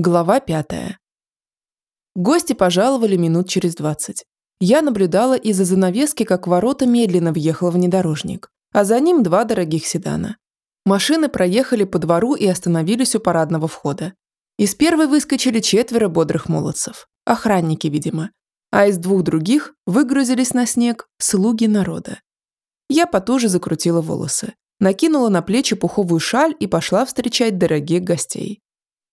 Глава пятая. Гости пожаловали минут через двадцать. Я наблюдала из-за занавески, как ворота медленно въехал внедорожник, а за ним два дорогих седана. Машины проехали по двору и остановились у парадного входа. Из первой выскочили четверо бодрых молодцев, охранники, видимо, а из двух других выгрузились на снег слуги народа. Я потуже закрутила волосы, накинула на плечи пуховую шаль и пошла встречать дорогих гостей.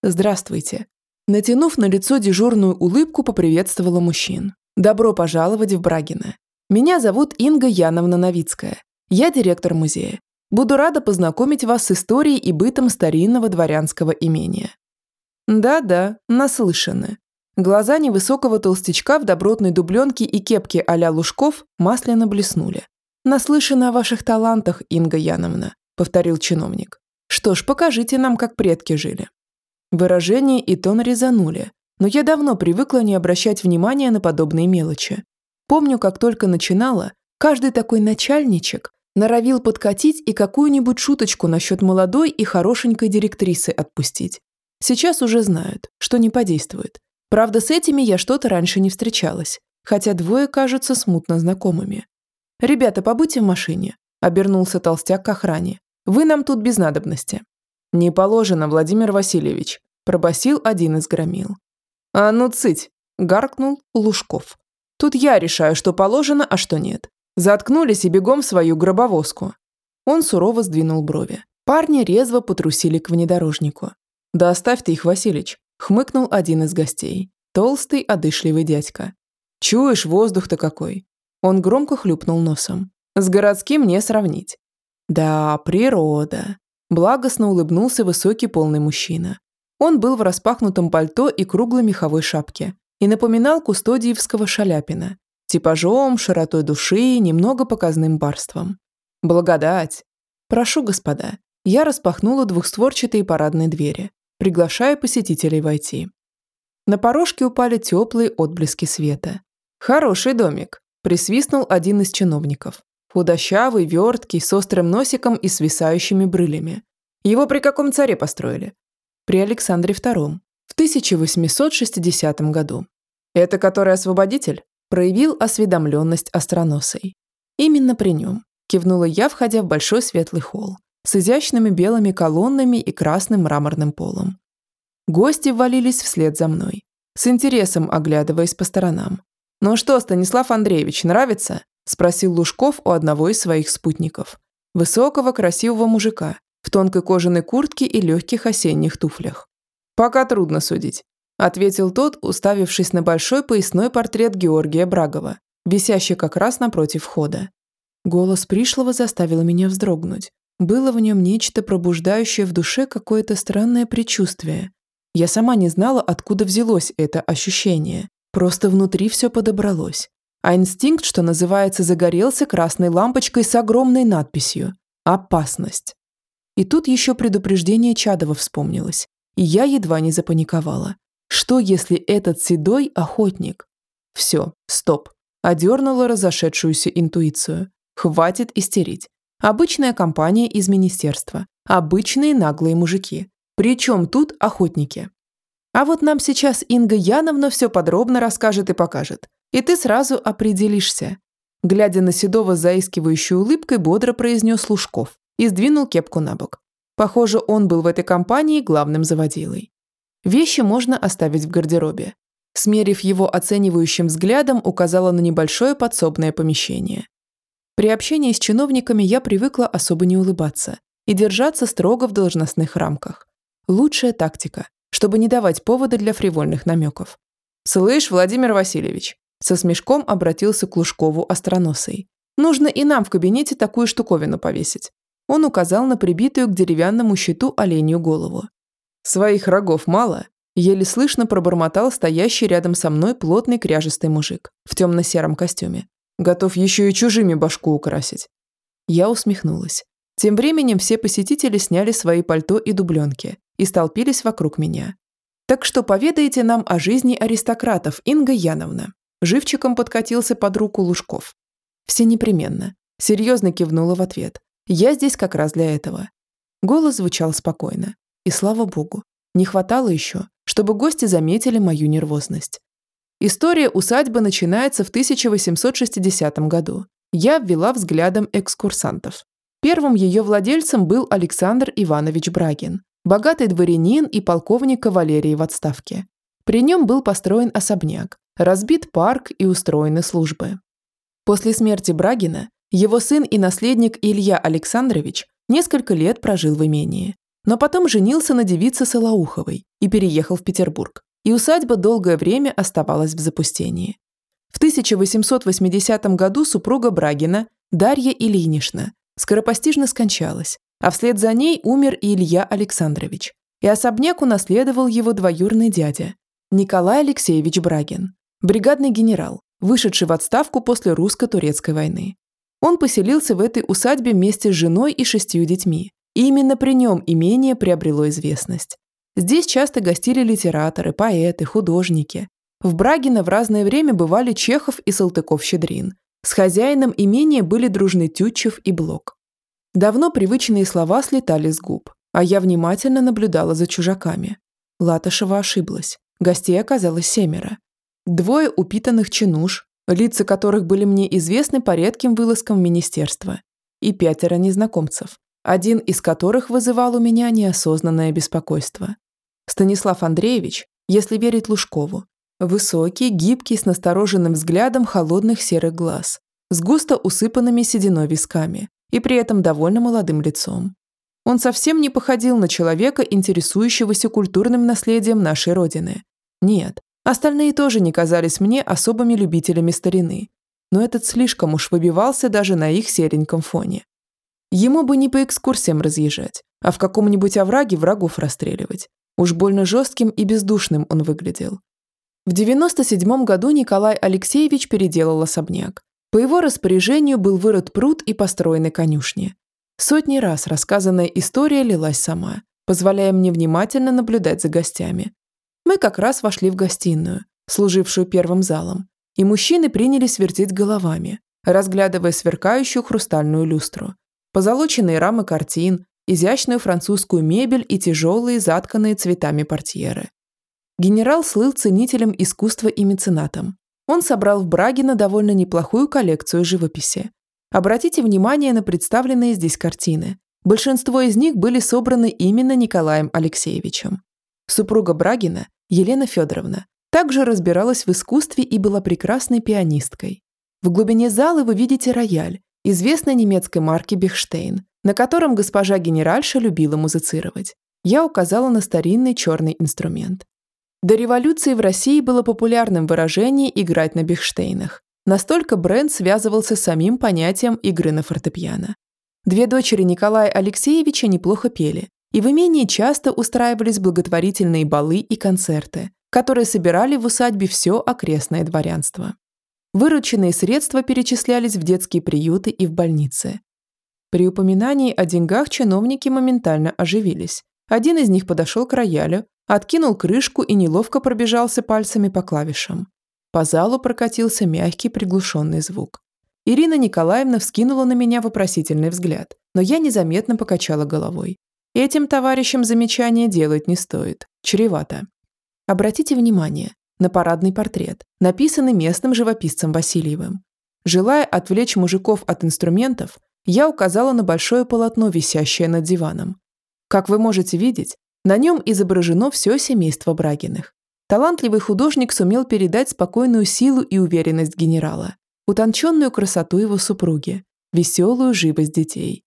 «Здравствуйте». Натянув на лицо дежурную улыбку, поприветствовала мужчин. «Добро пожаловать в Брагино. Меня зовут Инга Яновна Новицкая. Я директор музея. Буду рада познакомить вас с историей и бытом старинного дворянского имения». Да-да, наслышаны. Глаза невысокого толстячка в добротной дубленке и кепке а-ля Лужков масляно блеснули. «Наслышаны о ваших талантах, Инга Яновна», – повторил чиновник. «Что ж, покажите нам, как предки жили». Выражение и тон резанули, но я давно привыкла не обращать внимания на подобные мелочи. Помню, как только начинала, каждый такой начальничек норовил подкатить и какую-нибудь шуточку насчет молодой и хорошенькой директрисы отпустить. Сейчас уже знают, что не подействует. Правда, с этими я что-то раньше не встречалась, хотя двое кажутся смутно знакомыми. «Ребята, побудьте в машине», – обернулся толстяк к охране. «Вы нам тут без надобности». «Не положено, Владимир Васильевич», – пробасил один из громил. «А ну цыть!» – гаркнул Лужков. «Тут я решаю, что положено, а что нет. Заткнулись и бегом в свою гробовозку». Он сурово сдвинул брови. Парни резво потрусили к внедорожнику. «Да оставь ты их, Василич», – хмыкнул один из гостей. Толстый, одышливый дядька. «Чуешь, воздух-то какой!» Он громко хлюпнул носом. «С городским не сравнить». «Да, природа», Благостно улыбнулся высокий полный мужчина. Он был в распахнутом пальто и круглой меховой шапке и напоминал кустодиевского шаляпина, типажом, широтой души, немного показным барством. «Благодать!» «Прошу, господа». Я распахнула двухстворчатые парадные двери, приглашая посетителей войти. На порожке упали теплые отблески света. «Хороший домик», – присвистнул один из чиновников. Худощавый, верткий, с острым носиком и свисающими брылями. Его при каком царе построили? При Александре II. В 1860 году. Это который освободитель? Проявил осведомленность остроносой. Именно при нем. Кивнула я, входя в большой светлый холл с изящными белыми колоннами и красным мраморным полом. Гости ввалились вслед за мной, с интересом оглядываясь по сторонам. «Ну что, Станислав Андреевич, нравится?» Спросил Лужков у одного из своих спутников. Высокого, красивого мужика, в тонкой кожаной куртке и легких осенних туфлях. «Пока трудно судить», – ответил тот, уставившись на большой поясной портрет Георгия Брагова, висящий как раз напротив входа. Голос пришлого заставил меня вздрогнуть. Было в нем нечто пробуждающее в душе какое-то странное предчувствие. Я сама не знала, откуда взялось это ощущение. Просто внутри все подобралось а инстинкт, что называется, загорелся красной лампочкой с огромной надписью «Опасность». И тут еще предупреждение Чадова вспомнилось, и я едва не запаниковала. Что, если этот седой охотник? Все, стоп. Одернула разошедшуюся интуицию. Хватит истерить. Обычная компания из министерства. Обычные наглые мужики. Причем тут охотники? А вот нам сейчас Инга Яновна все подробно расскажет и покажет и ты сразу определишься. Глядя на Седова заискивающей улыбкой, бодро произнес Лужков и сдвинул кепку на бок. Похоже, он был в этой компании главным заводилой. Вещи можно оставить в гардеробе. Смерив его оценивающим взглядом, указала на небольшое подсобное помещение. При общении с чиновниками я привыкла особо не улыбаться и держаться строго в должностных рамках. Лучшая тактика, чтобы не давать повода для фривольных намеков. «Слышь, Владимир Васильевич, со смешком обратился к Лужкову остроносый. «Нужно и нам в кабинете такую штуковину повесить». Он указал на прибитую к деревянному щиту оленью голову. «Своих рогов мало?» Еле слышно пробормотал стоящий рядом со мной плотный кряжестый мужик в темно-сером костюме. Готов еще и чужими башку украсить. Я усмехнулась. Тем временем все посетители сняли свои пальто и дубленки и столпились вокруг меня. Так что поведаете нам о жизни аристократов, Инга Яновна. Живчиком подкатился под руку Лужков. Все непременно. Серьезно кивнула в ответ. Я здесь как раз для этого. Голос звучал спокойно. И слава богу. Не хватало еще, чтобы гости заметили мою нервозность. История усадьбы начинается в 1860 году. Я ввела взглядом экскурсантов. Первым ее владельцем был Александр Иванович Брагин, богатый дворянин и полковник кавалерии в отставке. При нем был построен особняк, разбит парк и устроены службы. После смерти Брагина его сын и наследник Илья Александрович несколько лет прожил в имении, но потом женился на девице Солоуховой и переехал в Петербург и усадьба долгое время оставалась в запустении. В 1880 году супруга Брагина, Дарья Ильинична, скоропостижно скончалась, а вслед за ней умер Илья Александрович, и особняк унаследовал его двоюрный дядя, Николай Алексеевич Брагин, бригадный генерал, вышедший в отставку после русско-турецкой войны. Он поселился в этой усадьбе вместе с женой и шестью детьми, и именно при нем имение приобрело известность. Здесь часто гостили литераторы, поэты, художники. В Брагино в разное время бывали Чехов и Салтыков-Щедрин. С хозяином имения были дружны Тютчев и Блок. Давно привычные слова слетали с губ, а я внимательно наблюдала за чужаками. Латышева ошиблась. Гостей оказалось семеро. Двое упитанных чинуш, лица которых были мне известны по редким вылазкам в министерство, и пятеро незнакомцев, один из которых вызывал у меня неосознанное беспокойство. Станислав Андреевич, если верить Лужкову, высокий, гибкий, с настороженным взглядом холодных серых глаз, с густо усыпанными сединой висками и при этом довольно молодым лицом. Он совсем не походил на человека, интересующегося культурным наследием нашей Родины. Нет, остальные тоже не казались мне особыми любителями старины, но этот слишком уж выбивался даже на их сереньком фоне. Ему бы не по экскурсиям разъезжать, а в каком-нибудь овраге врагов расстреливать, Уж больно жестким и бездушным он выглядел. В 97 году Николай Алексеевич переделал особняк. По его распоряжению был вырыт пруд и построены конюшни. Сотни раз рассказанная история лилась сама, позволяя мне внимательно наблюдать за гостями. Мы как раз вошли в гостиную, служившую первым залом, и мужчины принялись вертеть головами, разглядывая сверкающую хрустальную люстру, позолоченные рамы картин, изящную французскую мебель и тяжелые, затканные цветами портьеры. Генерал слыл ценителем искусства и меценатом. Он собрал в Брагино довольно неплохую коллекцию живописи. Обратите внимание на представленные здесь картины. Большинство из них были собраны именно Николаем Алексеевичем. Супруга Брагина, Елена Федоровна, также разбиралась в искусстве и была прекрасной пианисткой. В глубине зала вы видите рояль, известной немецкой марки Бехштейн, на котором госпожа генеральша любила музицировать. Я указала на старинный черный инструмент. До революции в России было популярным выражение «играть на Бихштейнах». Настолько бренд связывался с самим понятием игры на фортепиано. Две дочери Николая Алексеевича неплохо пели, и в имении часто устраивались благотворительные балы и концерты, которые собирали в усадьбе все окрестное дворянство. Вырученные средства перечислялись в детские приюты и в больницы. При упоминании о деньгах чиновники моментально оживились. Один из них подошел к роялю, откинул крышку и неловко пробежался пальцами по клавишам. По залу прокатился мягкий приглушенный звук. Ирина Николаевна вскинула на меня вопросительный взгляд, но я незаметно покачала головой. Этим товарищам замечания делать не стоит. Чревато. Обратите внимание на парадный портрет, написанный местным живописцем Васильевым. Желая отвлечь мужиков от инструментов, я указала на большое полотно, висящее над диваном. Как вы можете видеть, на нем изображено все семейство Брагиных. Талантливый художник сумел передать спокойную силу и уверенность генерала, утонченную красоту его супруги, веселую живость детей.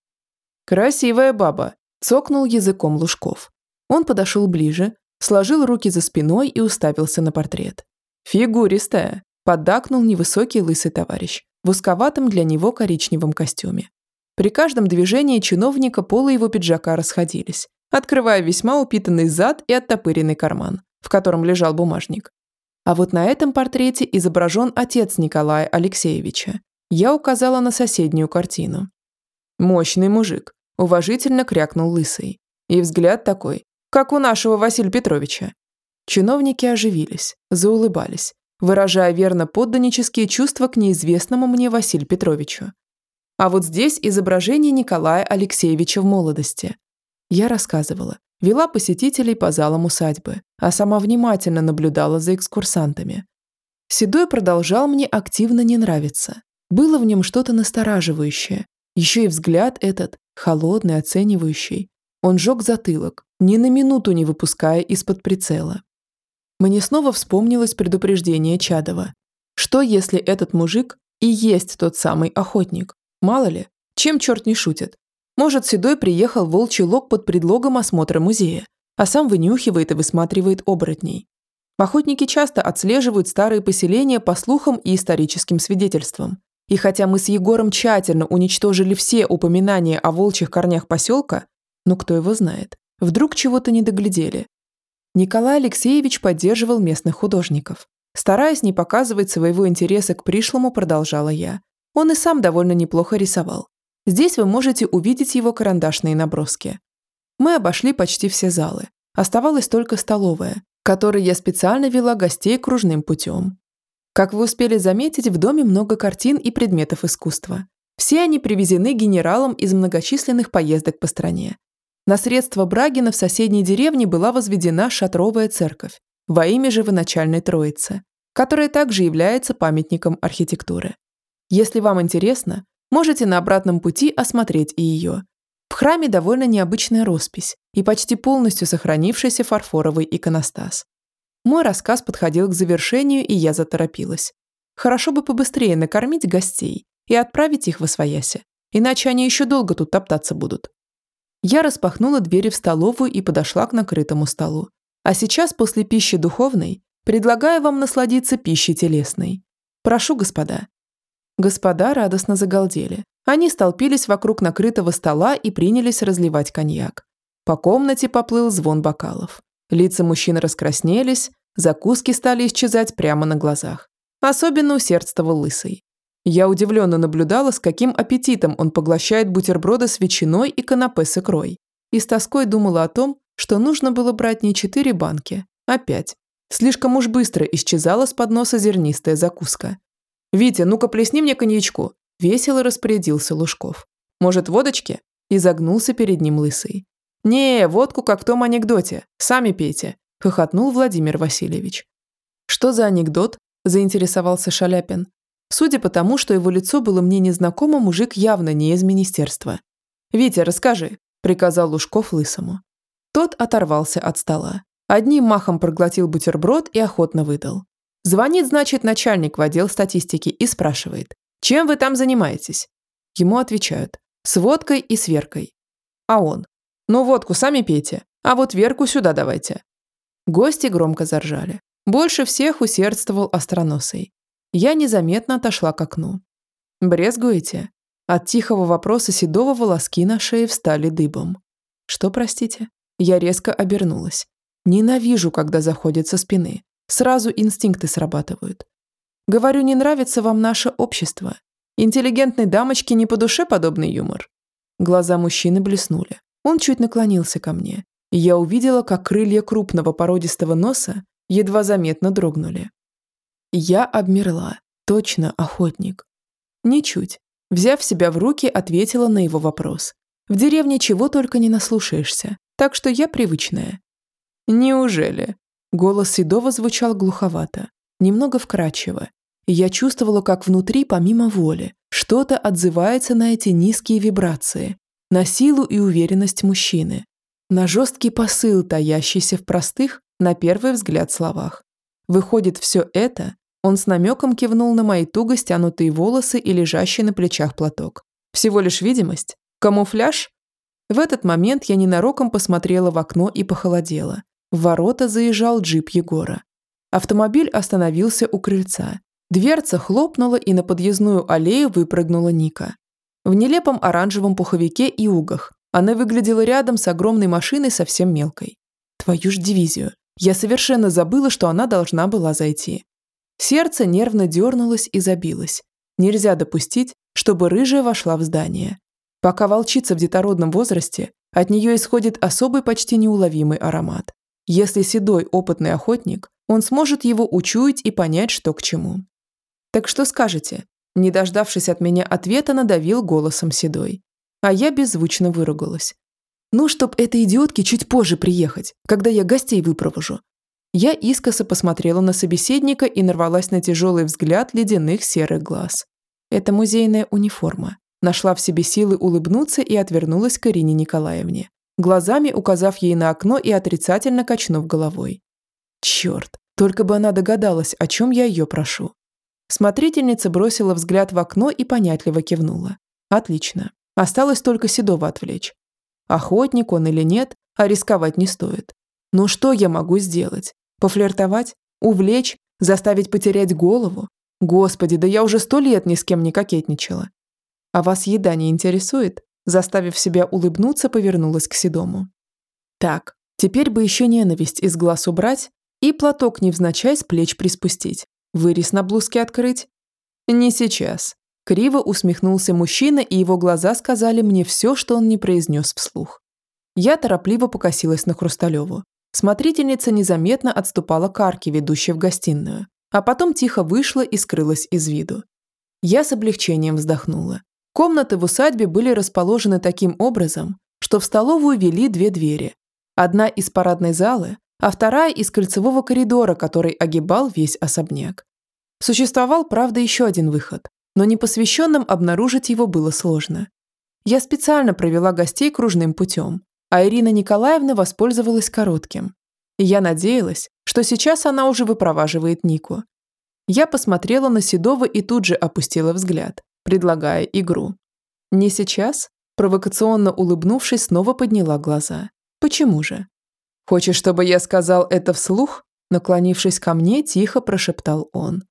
«Красивая баба!» – цокнул языком Лужков. Он подошел ближе, сложил руки за спиной и уставился на портрет. «Фигуристая!» – поддакнул невысокий лысый товарищ в узковатом для него коричневом костюме. При каждом движении чиновника полы его пиджака расходились, открывая весьма упитанный зад и оттопыренный карман, в котором лежал бумажник. А вот на этом портрете изображен отец Николая Алексеевича. Я указала на соседнюю картину. «Мощный мужик», – уважительно крякнул лысый. И взгляд такой, как у нашего Василия Петровича. Чиновники оживились, заулыбались, выражая верно подданнические чувства к неизвестному мне Василию Петровичу. А вот здесь изображение Николая Алексеевича в молодости. Я рассказывала, вела посетителей по залам усадьбы, а сама внимательно наблюдала за экскурсантами. Седой продолжал мне активно не нравиться. Было в нем что-то настораживающее. Еще и взгляд этот, холодный, оценивающий. Он жег затылок, ни на минуту не выпуская из-под прицела. Мне снова вспомнилось предупреждение Чадова. Что, если этот мужик и есть тот самый охотник? Мало ли, чем черт не шутит. Может, Седой приехал в Волчий Лог под предлогом осмотра музея, а сам вынюхивает и высматривает оборотней. Охотники часто отслеживают старые поселения по слухам и историческим свидетельствам. И хотя мы с Егором тщательно уничтожили все упоминания о волчьих корнях поселка, но кто его знает, вдруг чего-то не доглядели. Николай Алексеевич поддерживал местных художников. Стараясь не показывать своего интереса к пришлому, продолжала я. Он и сам довольно неплохо рисовал. Здесь вы можете увидеть его карандашные наброски. Мы обошли почти все залы. Оставалась только столовая, которой я специально вела гостей кружным путем. Как вы успели заметить, в доме много картин и предметов искусства. Все они привезены генералом из многочисленных поездок по стране. На средства Брагина в соседней деревне была возведена шатровая церковь во имя живоначальной Троицы, которая также является памятником архитектуры. Если вам интересно, можете на обратном пути осмотреть и ее. В храме довольно необычная роспись и почти полностью сохранившийся фарфоровый иконостас. Мой рассказ подходил к завершению, и я заторопилась. Хорошо бы побыстрее накормить гостей и отправить их в освояси, иначе они еще долго тут топтаться будут. Я распахнула двери в столовую и подошла к накрытому столу. А сейчас, после пищи духовной, предлагаю вам насладиться пищей телесной. Прошу, господа, Господа радостно загалдели. Они столпились вокруг накрытого стола и принялись разливать коньяк. По комнате поплыл звон бокалов. Лица мужчин раскраснелись, закуски стали исчезать прямо на глазах. Особенно усердствовал лысый. Я удивленно наблюдала, с каким аппетитом он поглощает бутерброды с ветчиной и канапе с икрой. И с тоской думала о том, что нужно было брать не четыре банки, а пять. Слишком уж быстро исчезала с подноса зернистая закуска. «Витя, ну-ка плесни мне коньячку!» Весело распорядился Лужков. «Может, водочки?» И загнулся перед ним лысый. «Не, водку как в том анекдоте. Сами пейте», – хохотнул Владимир Васильевич. «Что за анекдот?» – заинтересовался Шаляпин. Судя по тому, что его лицо было мне незнакомо, мужик явно не из министерства. «Витя, расскажи», – приказал Лужков лысому. Тот оторвался от стола. Одним махом проглотил бутерброд и охотно выдал. Звонит, значит, начальник в отдел статистики и спрашивает, чем вы там занимаетесь? Ему отвечают, с водкой и с Веркой. А он, ну водку сами пейте, а вот Верку сюда давайте. Гости громко заржали. Больше всех усердствовал остроносый. Я незаметно отошла к окну. «Брезгуете?» От тихого вопроса Седова волоски на шее встали дыбом. «Что, простите?» Я резко обернулась. Ненавижу, когда заходят со спины. Сразу инстинкты срабатывают. Говорю, не нравится вам наше общество. Интеллигентной дамочке не по душе подобный юмор. Глаза мужчины блеснули. Он чуть наклонился ко мне. И я увидела, как крылья крупного породистого носа едва заметно дрогнули. Я обмерла. Точно охотник. Ничуть. Взяв себя в руки, ответила на его вопрос. В деревне чего только не наслушаешься, так что я привычная. Неужели? Голос Седова звучал глуховато, немного вкрадчиво. Я чувствовала, как внутри, помимо воли, что-то отзывается на эти низкие вибрации, на силу и уверенность мужчины, на жесткий посыл, таящийся в простых, на первый взгляд, словах. Выходит, все это он с намеком кивнул на мои туго стянутые волосы и лежащий на плечах платок. Всего лишь видимость? Камуфляж? В этот момент я ненароком посмотрела в окно и похолодела. В ворота заезжал джип Егора. Автомобиль остановился у крыльца. Дверца хлопнула, и на подъездную аллею выпрыгнула Ника. В нелепом оранжевом пуховике и угах. Она выглядела рядом с огромной машиной совсем мелкой. Твою ж дивизию. Я совершенно забыла, что она должна была зайти. Сердце нервно дернулось и забилось. Нельзя допустить, чтобы рыжая вошла в здание. Пока волчица в детородном возрасте, от нее исходит особый почти неуловимый аромат. Если седой опытный охотник, он сможет его учуять и понять, что к чему. Так что скажете? Не дождавшись от меня ответа, надавил голосом седой. А я беззвучно выругалась. Ну, чтоб этой идиотке чуть позже приехать, когда я гостей выпровожу. Я искоса посмотрела на собеседника и нарвалась на тяжелый взгляд ледяных серых глаз. Это музейная униформа. Нашла в себе силы улыбнуться и отвернулась к Ирине Николаевне, глазами указав ей на окно и отрицательно качнув головой. Черт, только бы она догадалась, о чем я ее прошу. Смотрительница бросила взгляд в окно и понятливо кивнула. Отлично. Осталось только Седова отвлечь. Охотник он или нет, а рисковать не стоит. Но что я могу сделать? Пофлиртовать? Увлечь? Заставить потерять голову? Господи, да я уже сто лет ни с кем не кокетничала. А вас еда не интересует? Заставив себя улыбнуться, повернулась к Седому. Так, теперь бы еще ненависть из глаз убрать и платок невзначай с плеч приспустить. Вырез на блузке открыть? Не сейчас. Криво усмехнулся мужчина, и его глаза сказали мне все, что он не произнес вслух. Я торопливо покосилась на Хрусталеву. Смотрительница незаметно отступала к арке, ведущей в гостиную, а потом тихо вышла и скрылась из виду. Я с облегчением вздохнула. Комнаты в усадьбе были расположены таким образом, что в столовую вели две двери. Одна из парадной залы, а вторая из кольцевого коридора, который огибал весь особняк. Существовал, правда, еще один выход, но непосвященным обнаружить его было сложно. Я специально провела гостей кружным путем, а Ирина Николаевна воспользовалась коротким. Я надеялась, что сейчас она уже выпроваживает Нику. Я посмотрела на Седова и тут же опустила взгляд, предлагая игру. «Не сейчас?» Провокационно улыбнувшись, снова подняла глаза. «Почему же?» «Хочешь, чтобы я сказал это вслух?» Наклонившись ко мне, тихо прошептал он.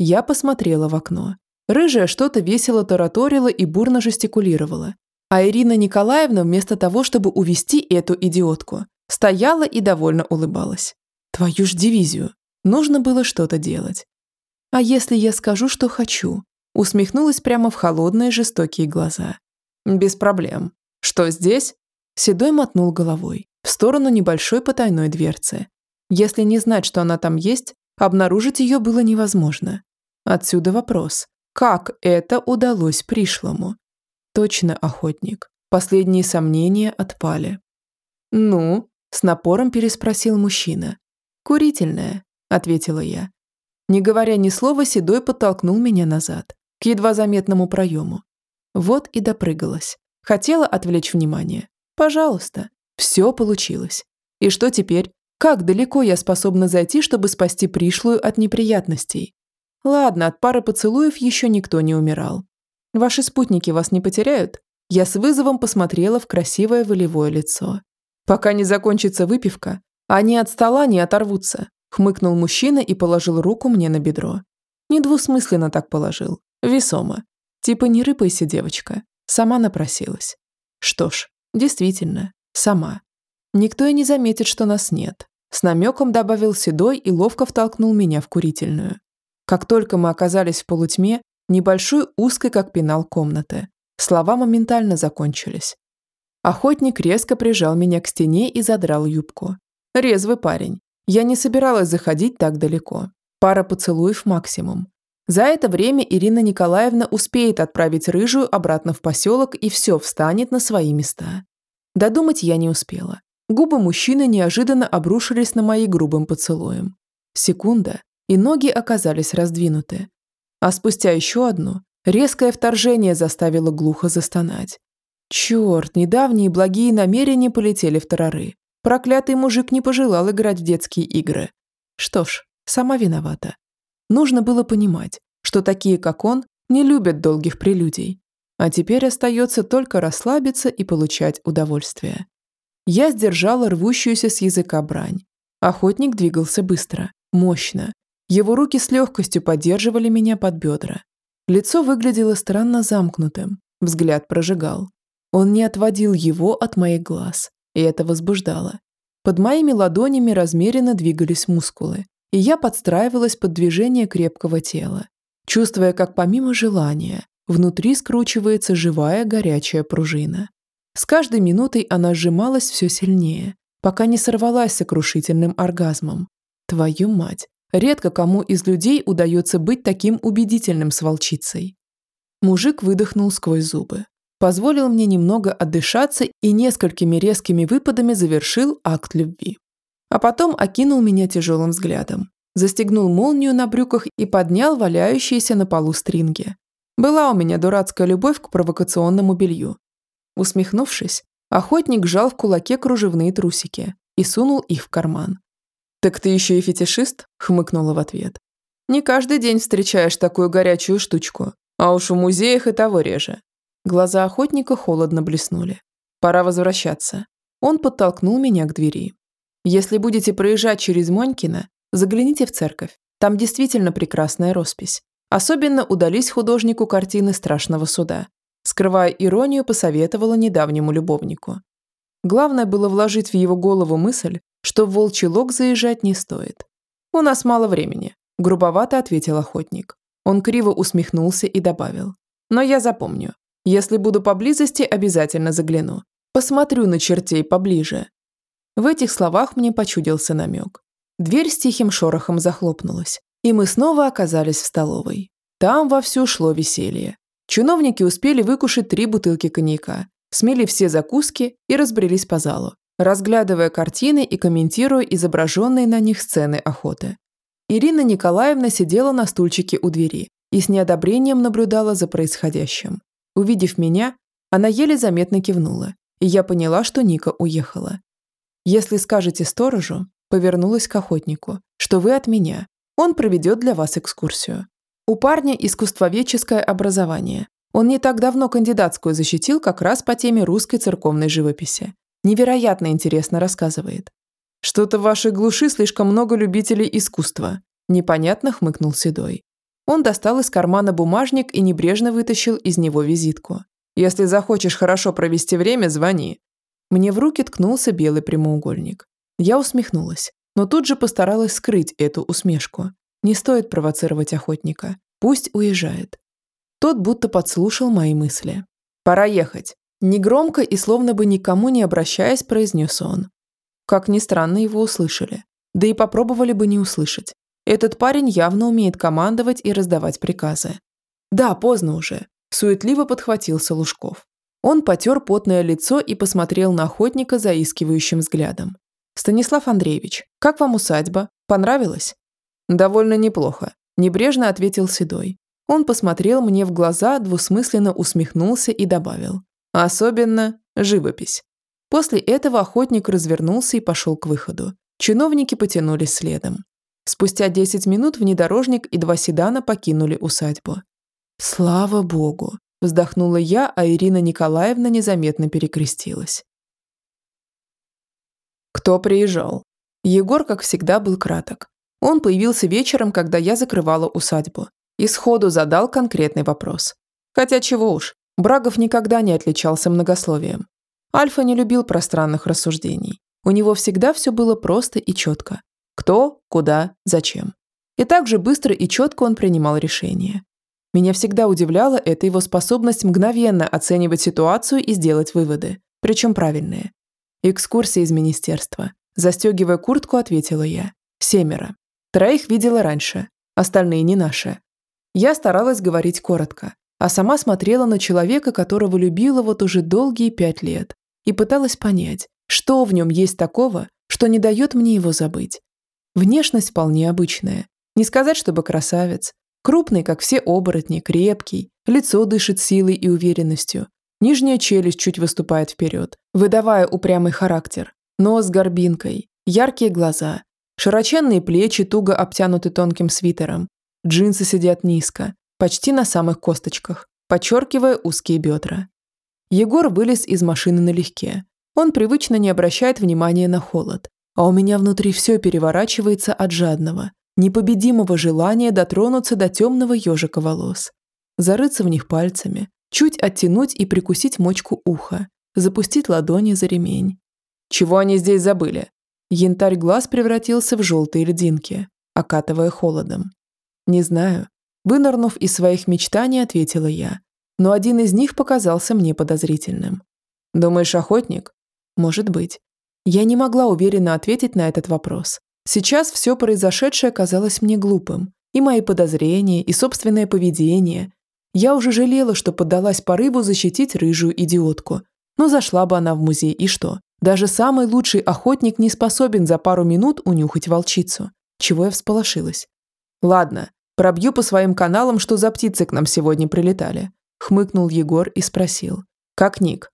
Я посмотрела в окно. Рыжая что-то весело тараторила и бурно жестикулировала, а Ирина Николаевна вместо того, чтобы увести эту идиотку, стояла и довольно улыбалась. Твою ж дивизию. Нужно было что-то делать. А если я скажу, что хочу? Усмехнулась прямо в холодные жестокие глаза. Без проблем. Что здесь? Седой мотнул головой в сторону небольшой потайной дверцы. Если не знать, что она там есть, обнаружить ее было невозможно. Отсюда вопрос. Как это удалось пришлому? Точно охотник. Последние сомнения отпали. «Ну?» – с напором переспросил мужчина. «Курительная», – ответила я. Не говоря ни слова, Седой подтолкнул меня назад, к едва заметному проему. Вот и допрыгалась. Хотела отвлечь внимание. Пожалуйста. Все получилось. И что теперь? Как далеко я способна зайти, чтобы спасти пришлую от неприятностей? Ладно, от пары поцелуев еще никто не умирал. Ваши спутники вас не потеряют? Я с вызовом посмотрела в красивое волевое лицо. Пока не закончится выпивка, они от стола не оторвутся, хмыкнул мужчина и положил руку мне на бедро. Недвусмысленно так положил. Весомо. Типа не рыпайся, девочка. Сама напросилась. Что ж, действительно, сама. Никто и не заметит, что нас нет. С намеком добавил седой и ловко втолкнул меня в курительную. Как только мы оказались в полутьме, небольшой узкой, как пенал комнаты. Слова моментально закончились. Охотник резко прижал меня к стене и задрал юбку. Резвый парень. Я не собиралась заходить так далеко. Пара поцелуев максимум. За это время Ирина Николаевна успеет отправить рыжую обратно в поселок и все встанет на свои места. Додумать я не успела. Губы мужчины неожиданно обрушились на мои грубым поцелуем. Секунда, и ноги оказались раздвинуты. А спустя еще одно, резкое вторжение заставило глухо застонать. Черт, недавние благие намерения полетели в тарары. Проклятый мужик не пожелал играть в детские игры. Что ж, сама виновата. Нужно было понимать, что такие, как он, не любят долгих прелюдий. А теперь остается только расслабиться и получать удовольствие. Я сдержала рвущуюся с языка брань. Охотник двигался быстро, мощно, его руки с легкостью поддерживали меня под бедра. Лицо выглядело странно замкнутым, взгляд прожигал. Он не отводил его от моих глаз, и это возбуждало. Под моими ладонями размеренно двигались мускулы, и я подстраивалась под движение крепкого тела, чувствуя, как помимо желания, внутри скручивается живая горячая пружина. С каждой минутой она сжималась все сильнее, пока не сорвалась сокрушительным оргазмом. Твою мать, Редко кому из людей удается быть таким убедительным с волчицей. Мужик выдохнул сквозь зубы. позволил мне немного отдышаться и несколькими резкими выпадами завершил акт любви. А потом окинул меня тяжелым взглядом, застегнул молнию на брюках и поднял валяющиеся на полу стринги. Была у меня дурацкая любовь к провокационному белью. Усмехнувшись, охотник сжал в кулаке кружевные трусики и сунул их в карман. «Так ты еще и фетишист?» – хмыкнула в ответ. «Не каждый день встречаешь такую горячую штучку, а уж в музеях и того реже». Глаза охотника холодно блеснули. «Пора возвращаться». Он подтолкнул меня к двери. «Если будете проезжать через Монькино, загляните в церковь. Там действительно прекрасная роспись. Особенно удались художнику картины страшного суда. Скрывая иронию, посоветовала недавнему любовнику. Главное было вложить в его голову мысль, что в волчий лог заезжать не стоит. «У нас мало времени», – грубовато ответил охотник. Он криво усмехнулся и добавил. «Но я запомню. Если буду поблизости, обязательно загляну. Посмотрю на чертей поближе». В этих словах мне почудился намек. Дверь с тихим шорохом захлопнулась, и мы снова оказались в столовой. Там вовсю шло веселье. Чиновники успели выкушать три бутылки коньяка, смели все закуски и разбрелись по залу, разглядывая картины и комментируя изображенные на них сцены охоты. Ирина Николаевна сидела на стульчике у двери и с неодобрением наблюдала за происходящим. Увидев меня, она еле заметно кивнула, и я поняла, что Ника уехала. «Если скажете сторожу», повернулась к охотнику, «что вы от меня, он проведет для вас экскурсию. У парня искусствоведческое образование. Он не так давно кандидатскую защитил как раз по теме русской церковной живописи. Невероятно интересно рассказывает. Что-то в вашей глуши слишком много любителей искусства. Непонятно хмыкнул Седой. Он достал из кармана бумажник и небрежно вытащил из него визитку. Если захочешь хорошо провести время, звони. Мне в руки ткнулся белый прямоугольник. Я усмехнулась, но тут же постаралась скрыть эту усмешку. Не стоит провоцировать охотника. Пусть уезжает. Тот будто подслушал мои мысли. «Пора ехать», Негромко и словно бы никому не обращаясь, произнес он. Как ни странно, его услышали. Да и попробовали бы не услышать. Этот парень явно умеет командовать и раздавать приказы. Да, поздно уже. Суетливо подхватился Лужков. Он потер потное лицо и посмотрел на охотника заискивающим взглядом. «Станислав Андреевич, как вам усадьба? Понравилось?» «Довольно неплохо», – небрежно ответил Седой. Он посмотрел мне в глаза, двусмысленно усмехнулся и добавил. Особенно живопись. После этого охотник развернулся и пошел к выходу. Чиновники потянулись следом. Спустя 10 минут внедорожник и два седана покинули усадьбу. «Слава богу!» – вздохнула я, а Ирина Николаевна незаметно перекрестилась. Кто приезжал? Егор, как всегда, был краток. Он появился вечером, когда я закрывала усадьбу, и сходу задал конкретный вопрос. Хотя чего уж, Брагов никогда не отличался многословием. Альфа не любил пространных рассуждений. У него всегда все было просто и четко. Кто, куда, зачем. И также быстро и четко он принимал решения. Меня всегда удивляла эта его способность мгновенно оценивать ситуацию и сделать выводы, причем правильные. Экскурсия из министерства. Застегивая куртку, ответила я. Семеро. Троих видела раньше, остальные не наши. Я старалась говорить коротко, а сама смотрела на человека, которого любила вот уже долгие пять лет, и пыталась понять, что в нем есть такого, что не дает мне его забыть. Внешность вполне обычная. Не сказать, чтобы красавец. Крупный, как все оборотни, крепкий, лицо дышит силой и уверенностью. Нижняя челюсть чуть выступает вперед, выдавая упрямый характер. Нос с горбинкой, яркие глаза, широченные плечи туго обтянуты тонким свитером. Джинсы сидят низко, почти на самых косточках, подчеркивая узкие бедра. Егор вылез из машины налегке. Он привычно не обращает внимания на холод, а у меня внутри все переворачивается от жадного, непобедимого желания дотронуться до темного ежика волос, зарыться в них пальцами, чуть оттянуть и прикусить мочку уха, запустить ладони за ремень. Чего они здесь забыли? Янтарь глаз превратился в желтые льдинки, окатывая холодом. Не знаю, Вынырнув из своих мечтаний, ответила я. Но один из них показался мне подозрительным. «Думаешь, охотник?» «Может быть». Я не могла уверенно ответить на этот вопрос. Сейчас все произошедшее казалось мне глупым. И мои подозрения, и собственное поведение. Я уже жалела, что поддалась порыву защитить рыжую идиотку. Но зашла бы она в музей, и что? Даже самый лучший охотник не способен за пару минут унюхать волчицу. Чего я всполошилась? Ладно, пробью по своим каналам, что за птицы к нам сегодня прилетали. Хмыкнул Егор и спросил. Как Ник?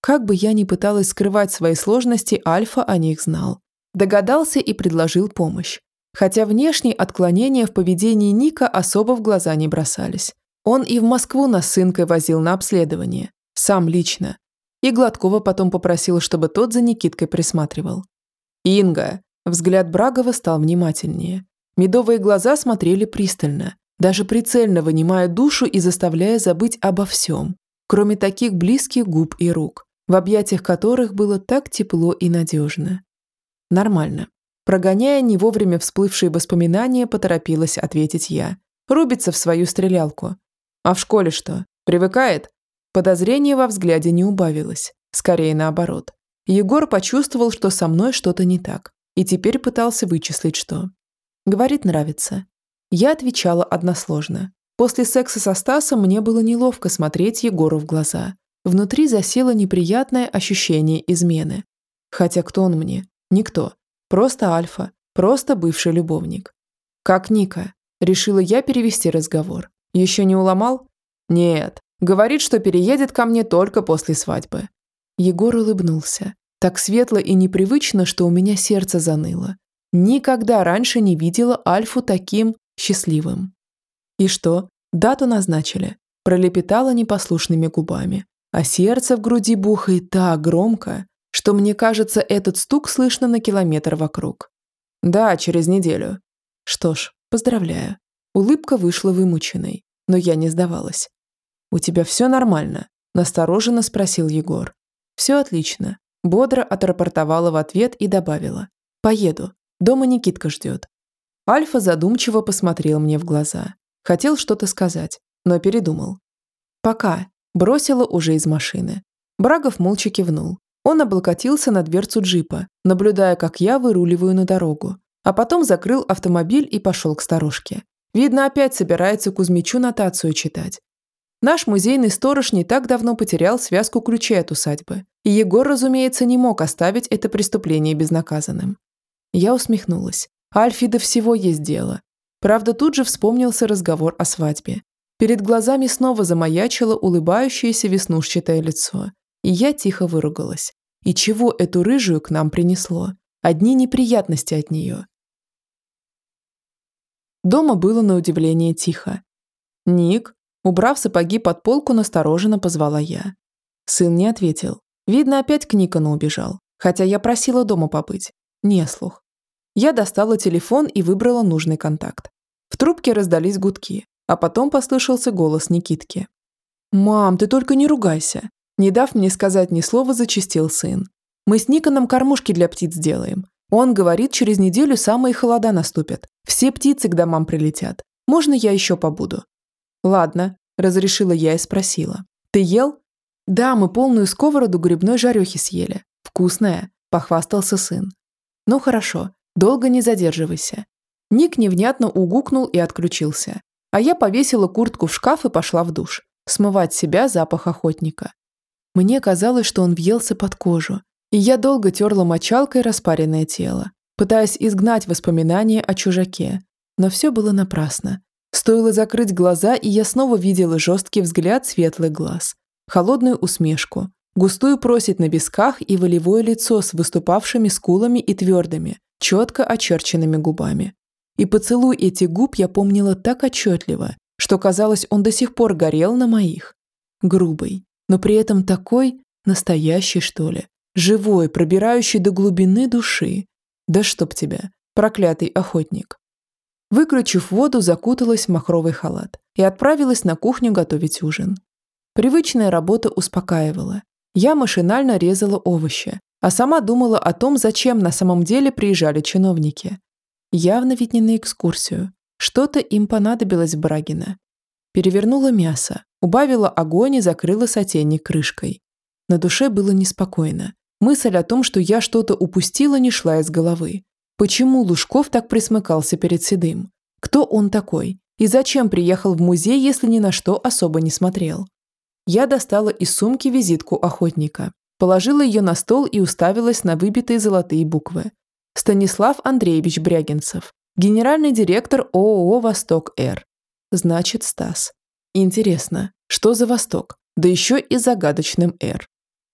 Как бы я ни пыталась скрывать свои сложности, Альфа о них знал. Догадался и предложил помощь. Хотя внешние отклонения в поведении Ника особо в глаза не бросались. Он и в Москву нас с сынкой возил на обследование. Сам лично. И Гладкова потом попросил, чтобы тот за Никиткой присматривал. «Инга!» Взгляд Брагова стал внимательнее. Медовые глаза смотрели пристально, даже прицельно вынимая душу и заставляя забыть обо всем, кроме таких близких губ и рук в объятиях которых было так тепло и надежно. Нормально. Прогоняя не вовремя всплывшие воспоминания, поторопилась ответить я. Рубится в свою стрелялку. А в школе что? Привыкает? Подозрение во взгляде не убавилось. Скорее наоборот. Егор почувствовал, что со мной что-то не так. И теперь пытался вычислить, что. Говорит, нравится. Я отвечала односложно. После секса со Стасом мне было неловко смотреть Егору в глаза. Внутри засело неприятное ощущение измены. Хотя кто он мне? Никто. Просто Альфа. Просто бывший любовник. Как Ника. Решила я перевести разговор. Еще не уломал? Нет. Говорит, что переедет ко мне только после свадьбы. Егор улыбнулся. Так светло и непривычно, что у меня сердце заныло. Никогда раньше не видела Альфу таким счастливым. И что? Дату назначили. Пролепетала непослушными губами а сердце в груди бухает так громко, что мне кажется, этот стук слышно на километр вокруг. Да, через неделю. Что ж, поздравляю. Улыбка вышла вымученной, но я не сдавалась. «У тебя все нормально?» – настороженно спросил Егор. «Все отлично», – бодро отрапортовала в ответ и добавила. «Поеду. Дома Никитка ждет». Альфа задумчиво посмотрел мне в глаза. Хотел что-то сказать, но передумал. «Пока», Бросила уже из машины. Брагов молча кивнул. Он облокотился на дверцу джипа, наблюдая, как я выруливаю на дорогу. А потом закрыл автомобиль и пошел к сторожке. Видно, опять собирается Кузьмичу нотацию читать. Наш музейный сторож не так давно потерял связку ключей от усадьбы. И Егор, разумеется, не мог оставить это преступление безнаказанным. Я усмехнулась. Альфи до всего есть дело. Правда, тут же вспомнился разговор о свадьбе. Перед глазами снова замаячило улыбающееся веснушчатое лицо, и я тихо выругалась. И чего эту рыжую к нам принесло? Одни неприятности от нее. Дома было на удивление тихо. «Ник», убрав сапоги под полку, настороженно позвала я. Сын не ответил. Видно, опять к Никону убежал, хотя я просила дома побыть. Не слух. Я достала телефон и выбрала нужный контакт. В трубке раздались гудки. А потом послышался голос Никитки. «Мам, ты только не ругайся!» Не дав мне сказать ни слова, зачистил сын. «Мы с Никоном кормушки для птиц делаем. Он говорит, через неделю самые холода наступят. Все птицы к домам прилетят. Можно я еще побуду?» «Ладно», – разрешила я и спросила. «Ты ел?» «Да, мы полную сковороду грибной жарехи съели. Вкусная», – похвастался сын. «Ну хорошо, долго не задерживайся». Ник невнятно угукнул и отключился а я повесила куртку в шкаф и пошла в душ, смывать себя запах охотника. Мне казалось, что он въелся под кожу, и я долго терла мочалкой распаренное тело, пытаясь изгнать воспоминания о чужаке. Но все было напрасно. Стоило закрыть глаза, и я снова видела жесткий взгляд светлых глаз, холодную усмешку, густую просить на висках и волевое лицо с выступавшими скулами и твердыми, четко очерченными губами. И поцелуй этих губ я помнила так отчетливо, что казалось, он до сих пор горел на моих. Грубый, но при этом такой настоящий, что ли, живой, пробирающий до глубины души. Да чтоб тебя, проклятый охотник. Выключив воду, закуталась в махровый халат и отправилась на кухню готовить ужин. Привычная работа успокаивала. Я машинально резала овощи, а сама думала о том, зачем на самом деле приезжали чиновники. Явно ведь не на экскурсию. Что-то им понадобилось в Брагино. Перевернула мясо, убавила огонь и закрыла сотейник крышкой. На душе было неспокойно. Мысль о том, что я что-то упустила, не шла из головы. Почему Лужков так присмыкался перед Седым? Кто он такой? И зачем приехал в музей, если ни на что особо не смотрел? Я достала из сумки визитку охотника, положила ее на стол и уставилась на выбитые золотые буквы. Станислав Андреевич Брягинцев, генеральный директор ООО «Восток-Р». Значит, Стас. Интересно, что за Восток? Да еще и загадочным «Р».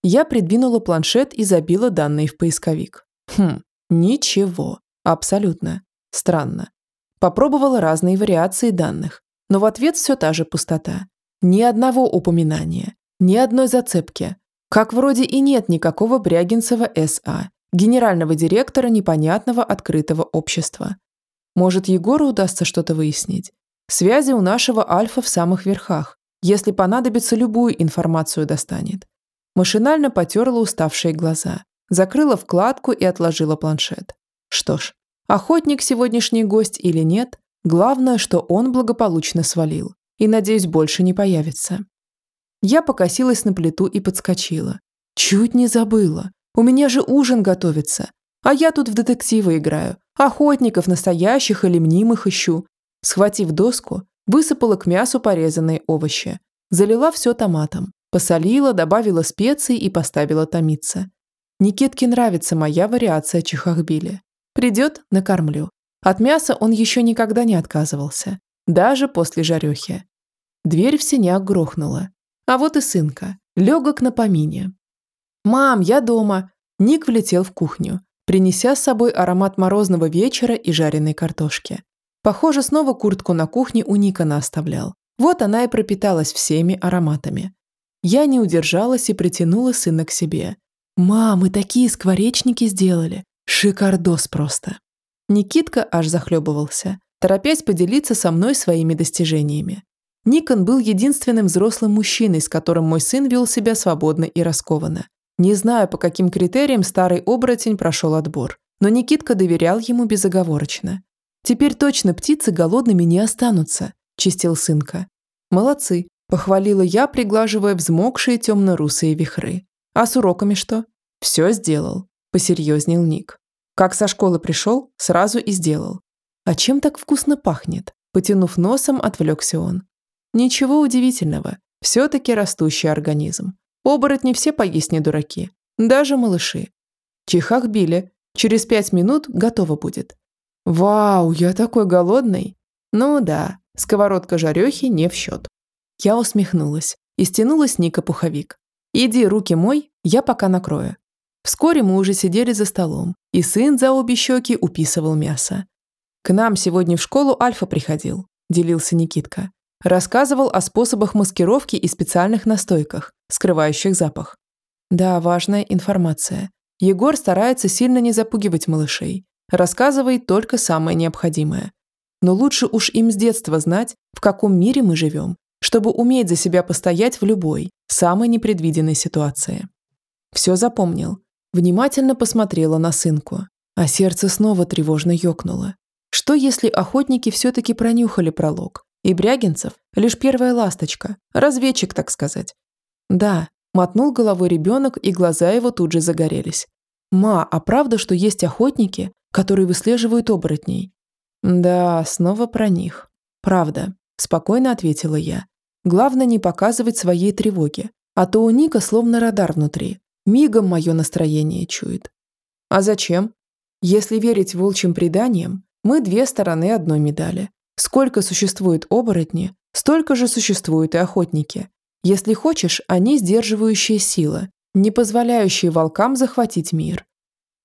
Я придвинула планшет и забила данные в поисковик. Хм, ничего. Абсолютно. Странно. Попробовала разные вариации данных, но в ответ все та же пустота. Ни одного упоминания, ни одной зацепки. Как вроде и нет никакого Брягинцева С.А., генерального директора непонятного открытого общества. Может, Егору удастся что-то выяснить? Связи у нашего Альфа в самых верхах. Если понадобится, любую информацию достанет. Машинально потерла уставшие глаза, закрыла вкладку и отложила планшет. Что ж, охотник сегодняшний гость или нет, главное, что он благополучно свалил и, надеюсь, больше не появится. Я покосилась на плиту и подскочила. Чуть не забыла. У меня же ужин готовится. А я тут в детективы играю. Охотников настоящих или мнимых ищу. Схватив доску, высыпала к мясу порезанные овощи. Залила все томатом. Посолила, добавила специи и поставила томиться. Никитке нравится моя вариация чехахбили. Придет – накормлю. От мяса он еще никогда не отказывался. Даже после жарехи. Дверь в синяк грохнула. А вот и сынка. Легок на помине. «Мам, я дома!» Ник влетел в кухню, принеся с собой аромат морозного вечера и жареной картошки. Похоже, снова куртку на кухне у Никона оставлял. Вот она и пропиталась всеми ароматами. Я не удержалась и притянула сына к себе. «Мам, мы такие скворечники сделали! Шикардос просто!» Никитка аж захлебывался, торопясь поделиться со мной своими достижениями. Никон был единственным взрослым мужчиной, с которым мой сын вел себя свободно и раскованно. Не знаю, по каким критериям старый оборотень прошел отбор, но Никитка доверял ему безоговорочно. «Теперь точно птицы голодными не останутся», – чистил сынка. «Молодцы», Похвалила я, приглаживая взмокшие темно-русые вихры. А с уроками что? Все сделал. Посерьезнел Ник. Как со школы пришел, сразу и сделал. А чем так вкусно пахнет? Потянув носом, отвлекся он. Ничего удивительного. Все-таки растущий организм. Оборотни все поесть не дураки. Даже малыши. Чихах били. Через пять минут готово будет. Вау, я такой голодный. Ну да, сковородка жарехи не в счет. Я усмехнулась и стянула с Ника пуховик. «Иди, руки мой, я пока накрою». Вскоре мы уже сидели за столом, и сын за обе щеки уписывал мясо. «К нам сегодня в школу Альфа приходил», – делился Никитка. Рассказывал о способах маскировки и специальных настойках, скрывающих запах. Да, важная информация. Егор старается сильно не запугивать малышей, рассказывает только самое необходимое. Но лучше уж им с детства знать, в каком мире мы живем чтобы уметь за себя постоять в любой, самой непредвиденной ситуации. Все запомнил. Внимательно посмотрела на сынку, а сердце снова тревожно ёкнуло. Что если охотники все-таки пронюхали пролог, и Брягинцев – лишь первая ласточка, разведчик, так сказать? Да, мотнул головой ребенок, и глаза его тут же загорелись. «Ма, а правда, что есть охотники, которые выслеживают оборотней?» «Да, снова про них. Правда», – спокойно ответила я, Главное не показывать своей тревоги, а то у Ника словно радар внутри. Мигом мое настроение чует. А зачем? Если верить волчьим преданиям, мы две стороны одной медали. Сколько существует оборотни, столько же существуют и охотники. Если хочешь, они сдерживающая сила, не позволяющие волкам захватить мир.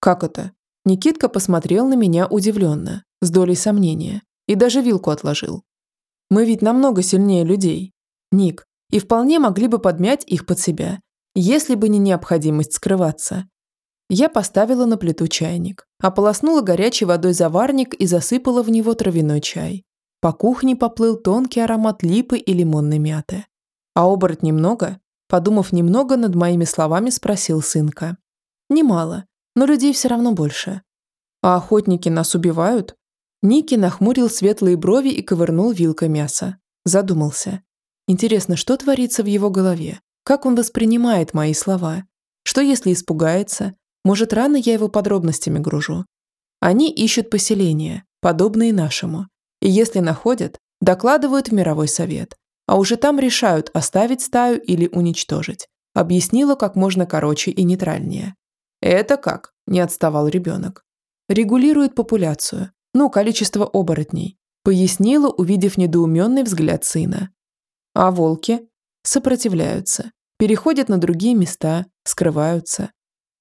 Как это? Никитка посмотрел на меня удивленно, с долей сомнения, и даже вилку отложил. Мы ведь намного сильнее людей, Ник, и вполне могли бы подмять их под себя, если бы не необходимость скрываться. Я поставила на плиту чайник, ополоснула горячей водой заварник и засыпала в него травяной чай. По кухне поплыл тонкий аромат липы и лимонной мяты. А оборот немного? Подумав немного, над моими словами спросил сынка. Немало, но людей все равно больше. А охотники нас убивают? Ники нахмурил светлые брови и ковырнул вилкой мяса. Задумался. Интересно, что творится в его голове? Как он воспринимает мои слова? Что если испугается? Может, рано я его подробностями гружу? Они ищут поселения, подобные нашему. И если находят, Докладывают в мировой совет. А уже там решают, оставить стаю или уничтожить. Объяснила как можно короче и нейтральнее. «Это как?» – не отставал ребенок. «Регулирует популяцию. Ну, количество оборотней», – пояснила, увидев недоуменный взгляд сына. «А волки?» «Сопротивляются. Переходят на другие места, скрываются».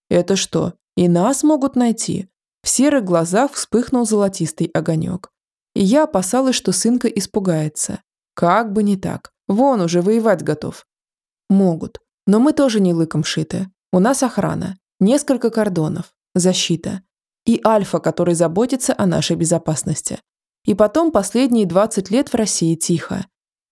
«Это что, и нас могут найти?» В серых глазах вспыхнул золотистый огонек. И я опасалась, что сынка испугается. Как бы не так. Вон уже воевать готов. Могут. Но мы тоже не лыком шиты. У нас охрана, несколько кордонов, защита. И Альфа, который заботится о нашей безопасности. И потом последние 20 лет в России тихо.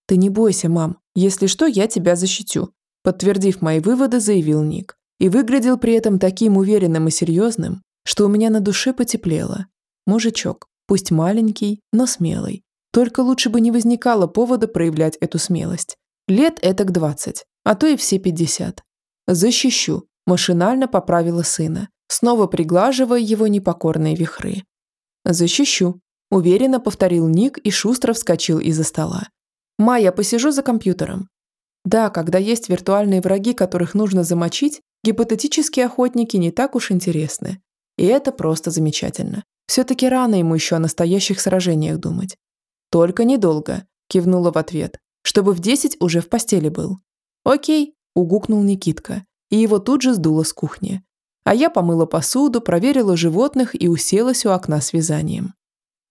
Ты не бойся, мам. Если что, я тебя защитю. Подтвердив мои выводы, заявил Ник. И выглядел при этом таким уверенным и серьезным, что у меня на душе потеплело. Мужичок, пусть маленький, но смелый. Только лучше бы не возникало повода проявлять эту смелость. Лет это к 20, а то и все 50. Защищу, машинально поправила сына, снова приглаживая его непокорные вихры. Защищу, уверенно повторил Ник и шустро вскочил из-за стола. «Ма, я посижу за компьютером». Да, когда есть виртуальные враги, которых нужно замочить, гипотетические охотники не так уж интересны. И это просто замечательно. Все-таки рано ему еще о настоящих сражениях думать. «Только недолго», – кивнула в ответ, чтобы в десять уже в постели был. «Окей», – угукнул Никитка, и его тут же сдуло с кухни. А я помыла посуду, проверила животных и уселась у окна с вязанием.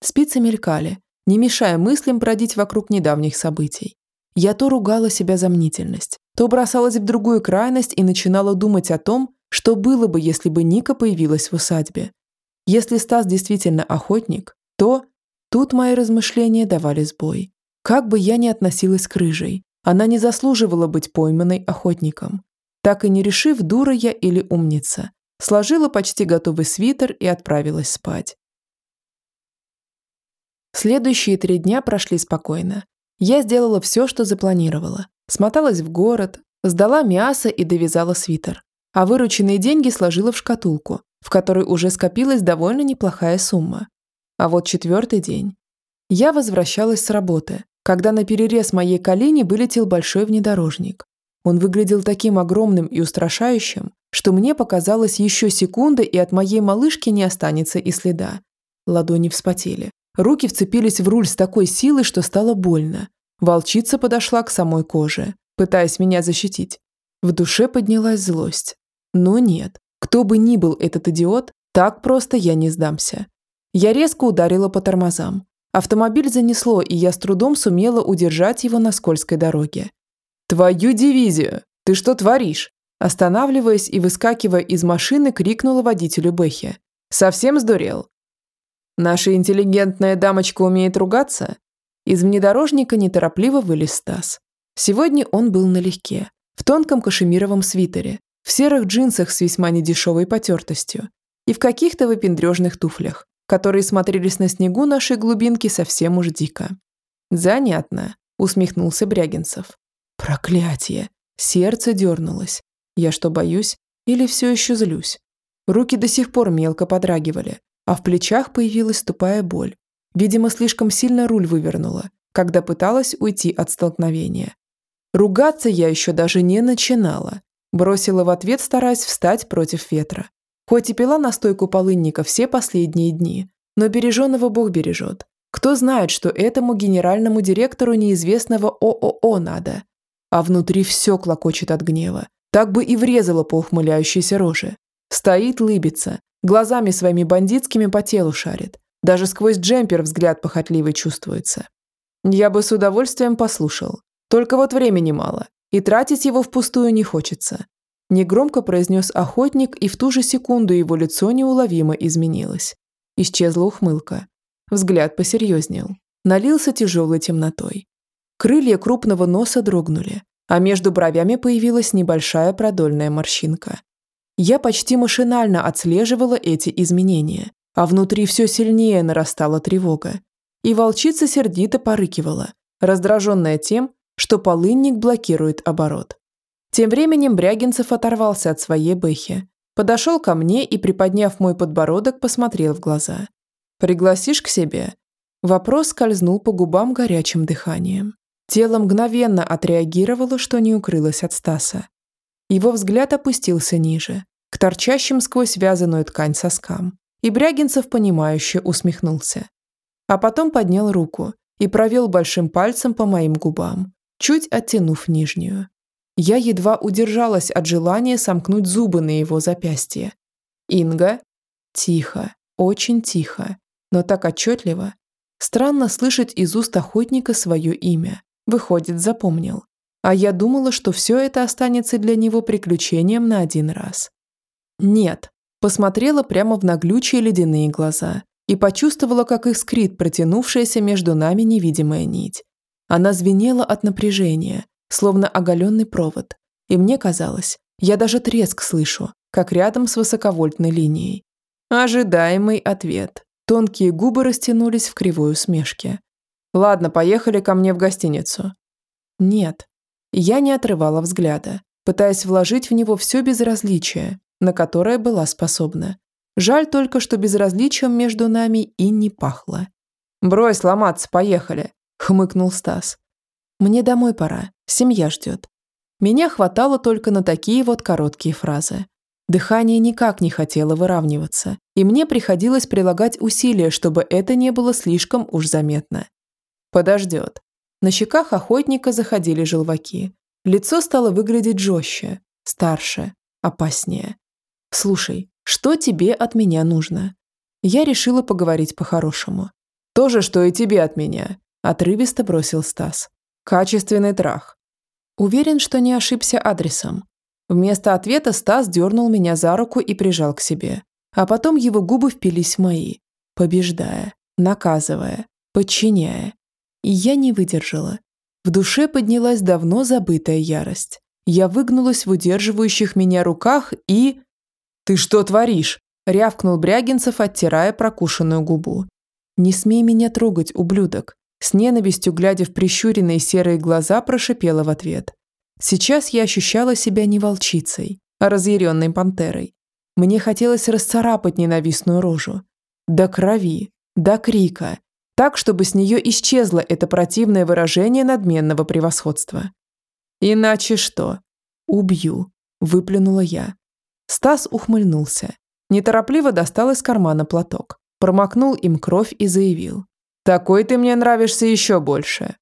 Спицы мелькали, не мешая мыслям бродить вокруг недавних событий. Я то ругала себя за мнительность, то бросалась в другую крайность и начинала думать о том, что было бы, если бы Ника появилась в усадьбе. Если Стас действительно охотник, то Тут мои размышления давали сбой. Как бы я ни относилась к рыжей, она не заслуживала быть пойманной охотником. Так и не решив, дура я или умница, сложила почти готовый свитер и отправилась спать. Следующие три дня прошли спокойно. Я сделала все, что запланировала. Смоталась в город, сдала мясо и довязала свитер. А вырученные деньги сложила в шкатулку, в которой уже скопилась довольно неплохая сумма. А вот четвертый день. Я возвращалась с работы, когда на перерез моей колени вылетел большой внедорожник. Он выглядел таким огромным и устрашающим, что мне показалось еще секунда, и от моей малышки не останется и следа. Ладони вспотели. Руки вцепились в руль с такой силой, что стало больно. Волчица подошла к самой коже, пытаясь меня защитить. В душе поднялась злость. Но нет, кто бы ни был этот идиот, так просто я не сдамся. Я резко ударила по тормозам. Автомобиль занесло, и я с трудом сумела удержать его на скользкой дороге. «Твою дивизию! Ты что творишь?» Останавливаясь и выскакивая из машины, крикнула водителю Бэхи. «Совсем сдурел?» «Наша интеллигентная дамочка умеет ругаться?» Из внедорожника неторопливо вылез Стас. Сегодня он был налегке, в тонком кашемировом свитере, в серых джинсах с весьма недешевой потертостью и в каких-то выпендрежных туфлях которые смотрелись на снегу нашей глубинки совсем уж дико. «Занятно», – усмехнулся Брягинцев. «Проклятие!» Сердце дернулось. Я что, боюсь? Или все еще злюсь? Руки до сих пор мелко подрагивали, а в плечах появилась тупая боль. Видимо, слишком сильно руль вывернула, когда пыталась уйти от столкновения. Ругаться я еще даже не начинала. Бросила в ответ, стараясь встать против ветра. Хоть и пила настойку полынника все последние дни, но береженного Бог бережет. Кто знает, что этому генеральному директору неизвестного ООО надо. А внутри все клокочет от гнева. Так бы и врезало по ухмыляющейся роже. Стоит, лыбится, глазами своими бандитскими по телу шарит. Даже сквозь джемпер взгляд похотливый чувствуется. Я бы с удовольствием послушал. Только вот времени мало, и тратить его впустую не хочется. Негромко произнес охотник, и в ту же секунду его лицо неуловимо изменилось. Исчезла ухмылка. Взгляд посерьезнел. Налился тяжелой темнотой. Крылья крупного носа дрогнули, а между бровями появилась небольшая продольная морщинка. Я почти машинально отслеживала эти изменения, а внутри все сильнее нарастала тревога. И волчица сердито порыкивала, раздраженная тем, что полынник блокирует оборот. Тем временем Брягинцев оторвался от своей бэхи, подошел ко мне и, приподняв мой подбородок, посмотрел в глаза. «Пригласишь к себе?» Вопрос скользнул по губам горячим дыханием. Тело мгновенно отреагировало, что не укрылось от Стаса. Его взгляд опустился ниже, к торчащим сквозь вязаную ткань соскам, и Брягинцев, понимающе усмехнулся. А потом поднял руку и провел большим пальцем по моим губам, чуть оттянув нижнюю. Я едва удержалась от желания сомкнуть зубы на его запястье. «Инга?» Тихо, очень тихо, но так отчетливо. Странно слышать из уст охотника свое имя. Выходит, запомнил. А я думала, что все это останется для него приключением на один раз. Нет. Посмотрела прямо в наглючие ледяные глаза и почувствовала, как искрит протянувшаяся между нами невидимая нить. Она звенела от напряжения, словно оголенный провод, и мне казалось, я даже треск слышу, как рядом с высоковольтной линией. Ожидаемый ответ. Тонкие губы растянулись в кривой усмешке. «Ладно, поехали ко мне в гостиницу». «Нет». Я не отрывала взгляда, пытаясь вложить в него все безразличие, на которое была способна. Жаль только, что безразличием между нами и не пахло. «Брось ломаться, поехали», — хмыкнул Стас. «Мне домой пора, семья ждет». Меня хватало только на такие вот короткие фразы. Дыхание никак не хотело выравниваться, и мне приходилось прилагать усилия, чтобы это не было слишком уж заметно. Подождет. На щеках охотника заходили желваки. Лицо стало выглядеть жестче, старше, опаснее. «Слушай, что тебе от меня нужно?» Я решила поговорить по-хорошему. «То же, что и тебе от меня», – отрывисто бросил Стас. «Качественный трах». Уверен, что не ошибся адресом. Вместо ответа Стас дернул меня за руку и прижал к себе. А потом его губы впились в мои, побеждая, наказывая, подчиняя. И я не выдержала. В душе поднялась давно забытая ярость. Я выгнулась в удерживающих меня руках и... «Ты что творишь?» – рявкнул Брягинцев, оттирая прокушенную губу. «Не смей меня трогать, ублюдок!» С ненавистью, глядя в прищуренные серые глаза, прошипела в ответ. Сейчас я ощущала себя не волчицей, а разъяренной пантерой. Мне хотелось расцарапать ненавистную рожу. До крови, до крика, так, чтобы с нее исчезло это противное выражение надменного превосходства. «Иначе что?» «Убью», – выплюнула я. Стас ухмыльнулся. Неторопливо достал из кармана платок, промокнул им кровь и заявил. «Такой ты мне нравишься еще больше».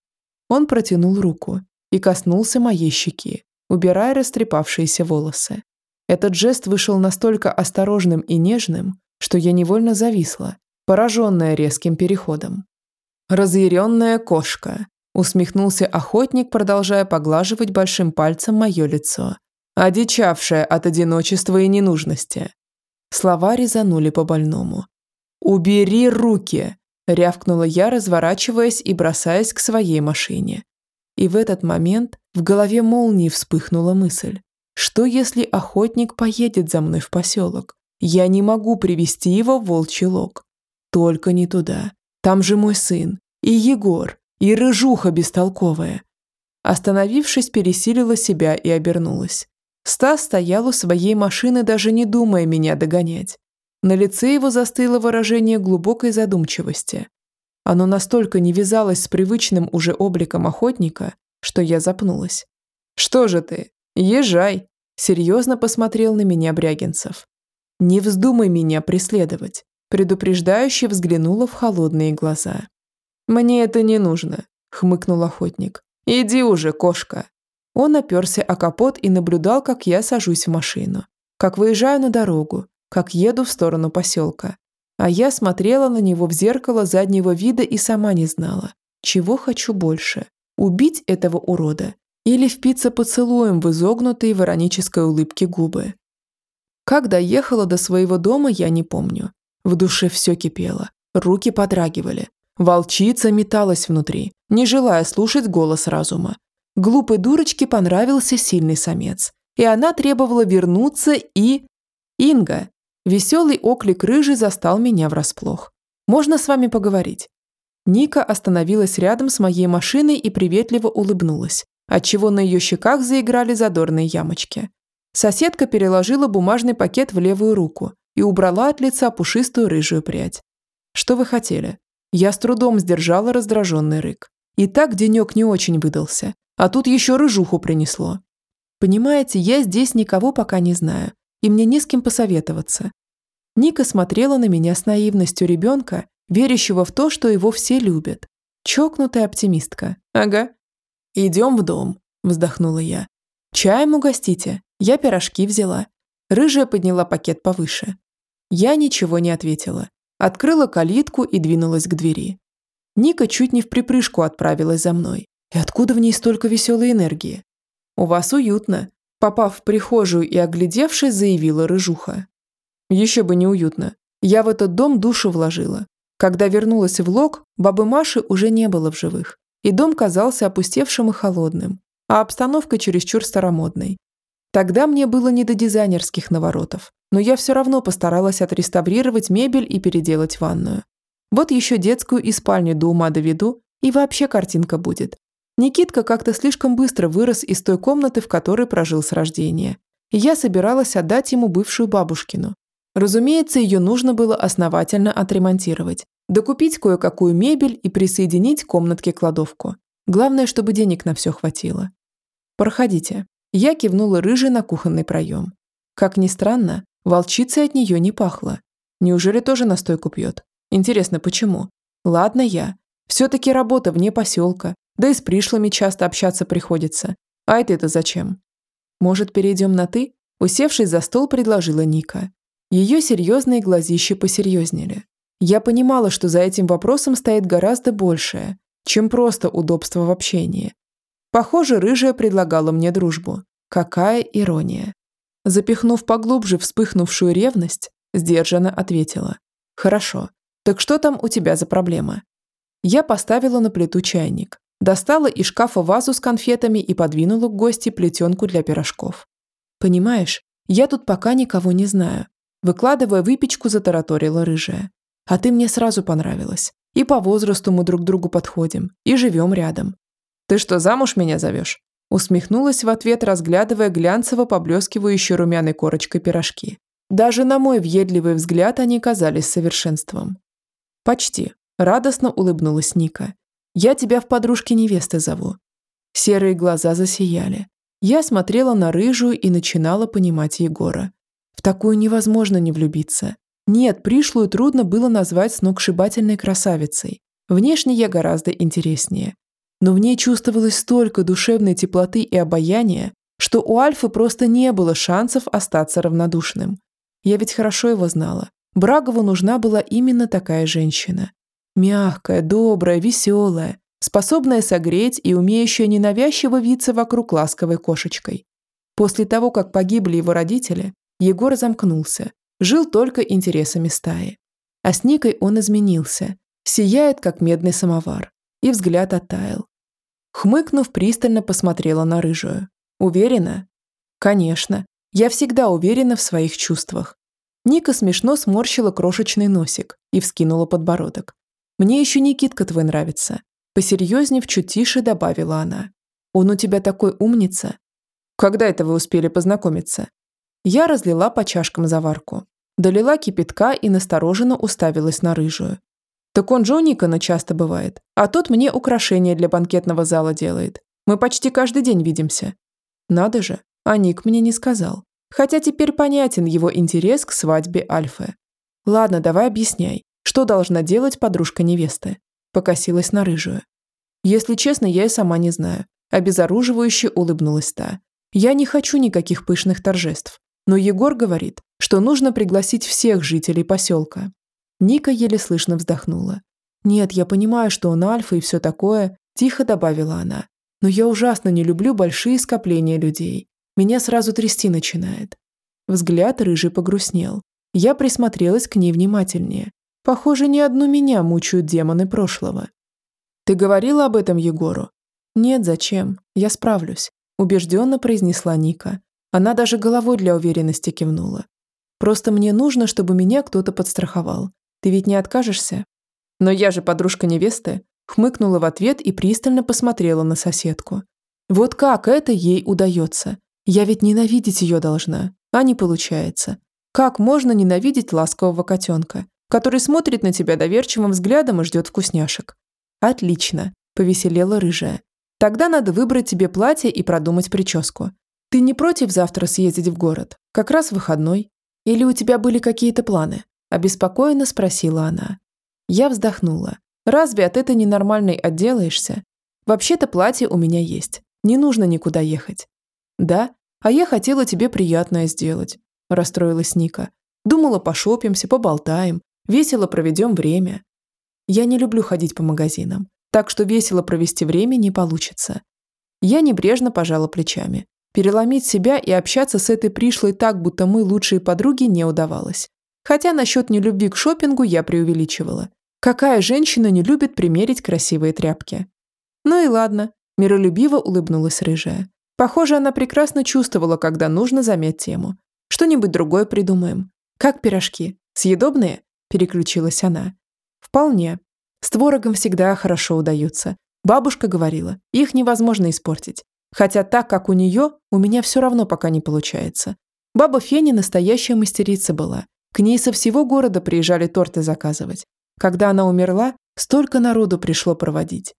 Он протянул руку и коснулся моей щеки, убирая растрепавшиеся волосы. Этот жест вышел настолько осторожным и нежным, что я невольно зависла, пораженная резким переходом. «Разъяренная кошка», – усмехнулся охотник, продолжая поглаживать большим пальцем мое лицо, одичавшая от одиночества и ненужности. Слова резанули по больному. «Убери руки!» – рявкнула я, разворачиваясь и бросаясь к своей машине. И в этот момент в голове молнии вспыхнула мысль. Что если охотник поедет за мной в поселок? Я не могу привести его в волчий лог. Только не туда. Там же мой сын. И Егор. И рыжуха бестолковая. Остановившись, пересилила себя и обернулась. Стас стоял у своей машины, даже не думая меня догонять. На лице его застыло выражение глубокой задумчивости. Оно настолько не вязалось с привычным уже обликом охотника, что я запнулась. «Что же ты? Езжай!» – серьезно посмотрел на меня Брягинцев. «Не вздумай меня преследовать», – предупреждающе взглянула в холодные глаза. «Мне это не нужно», – хмыкнул охотник. «Иди уже, кошка». Он оперся о капот и наблюдал, как я сажусь в машину, как выезжаю на дорогу, как еду в сторону поселка. А я смотрела на него в зеркало заднего вида и сама не знала, чего хочу больше – убить этого урода или впиться поцелуем в изогнутые в иронической улыбке губы. Как доехала до своего дома, я не помню. В душе все кипело, руки подрагивали, Волчица металась внутри, не желая слушать голос разума. Глупой дурочке понравился сильный самец, и она требовала вернуться и... Инга. Веселый оклик рыжий застал меня врасплох. «Можно с вами поговорить?» Ника остановилась рядом с моей машиной и приветливо улыбнулась, отчего на ее щеках заиграли задорные ямочки. Соседка переложила бумажный пакет в левую руку и убрала от лица пушистую рыжую прядь. «Что вы хотели?» Я с трудом сдержала раздраженный рык. И так денек не очень выдался, а тут еще рыжуху принесло. Понимаете, я здесь никого пока не знаю, и мне не с кем посоветоваться. Ника смотрела на меня с наивностью ребенка, верящего в то, что его все любят. Чокнутая оптимистка. Ага. «Идем в дом», – вздохнула я. «Чаем угостите. Я пирожки взяла». Рыжая подняла пакет повыше. Я ничего не ответила. Открыла калитку и двинулась к двери. Ника чуть не в припрыжку отправилась за мной. И откуда в ней столько веселой энергии? «У вас уютно», – попав в прихожую и оглядевшись, заявила Рыжуха. «Еще бы не уютно. Я в этот дом душу вложила. Когда вернулась в Лог, бабы Маши уже не было в живых, и дом казался опустевшим и холодным, а обстановка чересчур старомодной. Тогда мне было не до дизайнерских наворотов, но я все равно постаралась отреставрировать мебель и переделать ванную. Вот еще детскую и спальню до ума доведу, и вообще картинка будет. Никитка как-то слишком быстро вырос из той комнаты, в которой прожил с рождения. И я собиралась отдать ему бывшую бабушкину. Разумеется, ее нужно было основательно отремонтировать, докупить кое-какую мебель и присоединить комнатке кладовку. Главное, чтобы денег на все хватило. «Проходите». Я кивнула рыжий на кухонный проем. Как ни странно, волчицей от нее не пахло. Неужели тоже настойку пьет? Интересно, почему? Ладно я. Все-таки работа вне поселка, да и с пришлыми часто общаться приходится. А это-то зачем? Может, перейдем на «ты»? Усевшись за стол, предложила Ника. Ее серьезные глазища посерьезнели. Я понимала, что за этим вопросом стоит гораздо большее, чем просто удобство в общении. Похоже, рыжая предлагала мне дружбу. Какая ирония. Запихнув поглубже вспыхнувшую ревность, сдержанно ответила. «Хорошо. Так что там у тебя за проблема?» Я поставила на плиту чайник, достала из шкафа вазу с конфетами и подвинула к гости плетенку для пирожков. «Понимаешь, я тут пока никого не знаю». Выкладывая выпечку, затараторила рыжая. «А ты мне сразу понравилась. И по возрасту мы друг другу подходим, и живем рядом. «Ты что, замуж меня зовешь?» Усмехнулась в ответ, разглядывая глянцево поблескивающие румяной корочкой пирожки. Даже на мой въедливый взгляд они казались совершенством. «Почти», – радостно улыбнулась Ника. «Я тебя в подружке невесты зову». Серые глаза засияли. Я смотрела на рыжую и начинала понимать Егора. В такую невозможно не влюбиться. Нет, пришлую трудно было назвать сногсшибательной красавицей. Внешне я гораздо интереснее но в ней чувствовалось столько душевной теплоты и обаяния, что у Альфы просто не было шансов остаться равнодушным. Я ведь хорошо его знала. Брагову нужна была именно такая женщина. Мягкая, добрая, веселая, способная согреть и умеющая ненавязчиво виться вокруг ласковой кошечкой. После того, как погибли его родители, Егор замкнулся, жил только интересами стаи. А с Никой он изменился, сияет, как медный самовар, и взгляд оттаял. Хмыкнув, пристально посмотрела на рыжую. «Уверена?» «Конечно. Я всегда уверена в своих чувствах». Ника смешно сморщила крошечный носик и вскинула подбородок. «Мне еще Никитка твой нравится». Посерьезнев, чуть тише добавила она. «Он у тебя такой умница». «Когда это вы успели познакомиться?» Я разлила по чашкам заварку. Долила кипятка и настороженно уставилась на рыжую. Так он же у Никона часто бывает. А тот мне украшения для банкетного зала делает. Мы почти каждый день видимся. Надо же, а Ник мне не сказал. Хотя теперь понятен его интерес к свадьбе Альфы. Ладно, давай объясняй, что должна делать подружка невесты. Покосилась на рыжую. Если честно, я и сама не знаю. Обезоруживающе улыбнулась та. Я не хочу никаких пышных торжеств. Но Егор говорит, что нужно пригласить всех жителей поселка. Ника еле слышно вздохнула. «Нет, я понимаю, что он альфа и все такое», – тихо добавила она. «Но я ужасно не люблю большие скопления людей. Меня сразу трясти начинает». Взгляд рыжий погрустнел. Я присмотрелась к ней внимательнее. Похоже, не одну меня мучают демоны прошлого. «Ты говорила об этом Егору?» «Нет, зачем? Я справлюсь», – убежденно произнесла Ника. Она даже головой для уверенности кивнула. «Просто мне нужно, чтобы меня кто-то подстраховал. Ты ведь не откажешься? Но я же подружка невесты, хмыкнула в ответ и пристально посмотрела на соседку. Вот как это ей удается? Я ведь ненавидеть ее должна, а не получается. Как можно ненавидеть ласкового котенка? который смотрит на тебя доверчивым взглядом и ждет вкусняшек. Отлично, повеселела рыжая. Тогда надо выбрать тебе платье и продумать прическу. Ты не против завтра съездить в город? Как раз выходной. Или у тебя были какие-то планы? Обеспокоенно спросила она. Я вздохнула. Разве от этой ненормальной отделаешься? Вообще-то платье у меня есть. Не нужно никуда ехать. Да, а я хотела тебе приятное сделать. Расстроилась Ника. Думала, пошопимся, поболтаем, весело проведем время. Я не люблю ходить по магазинам, так что весело провести время не получится. Я небрежно пожала плечами. Переломить себя и общаться с этой пришлой так, будто мы лучшие подруги, не удавалось. Хотя насчет нелюбви к шопингу я преувеличивала. Какая женщина не любит примерить красивые тряпки? Ну и ладно, миролюбиво улыбнулась рыжая. Похоже, она прекрасно чувствовала, когда нужно замять тему. Что-нибудь другое придумаем. Как пирожки? Съедобные? Переключилась она. Вполне. С творогом всегда хорошо удаются. Бабушка говорила, их невозможно испортить. Хотя так, как у нее, у меня все равно пока не получается. Баба Феня настоящая мастерица была. К ней со всего города приезжали торты заказывать. Когда она умерла, столько народу пришло проводить.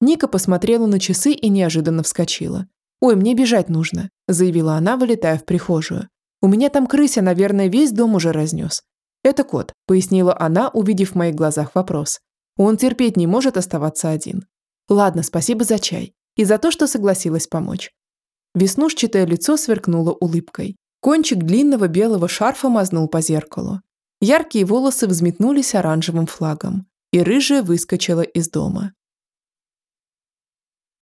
Ника посмотрела на часы и неожиданно вскочила. «Ой, мне бежать нужно», – заявила она, вылетая в прихожую. «У меня там крыся, наверное, весь дом уже разнес». «Это кот», – пояснила она, увидев в моих глазах вопрос. Он терпеть не может оставаться один. «Ладно, спасибо за чай и за то, что согласилась помочь. Веснушчатое лицо сверкнуло улыбкой. Кончик длинного белого шарфа мазнул по зеркалу. Яркие волосы взметнулись оранжевым флагом, и рыжая выскочила из дома.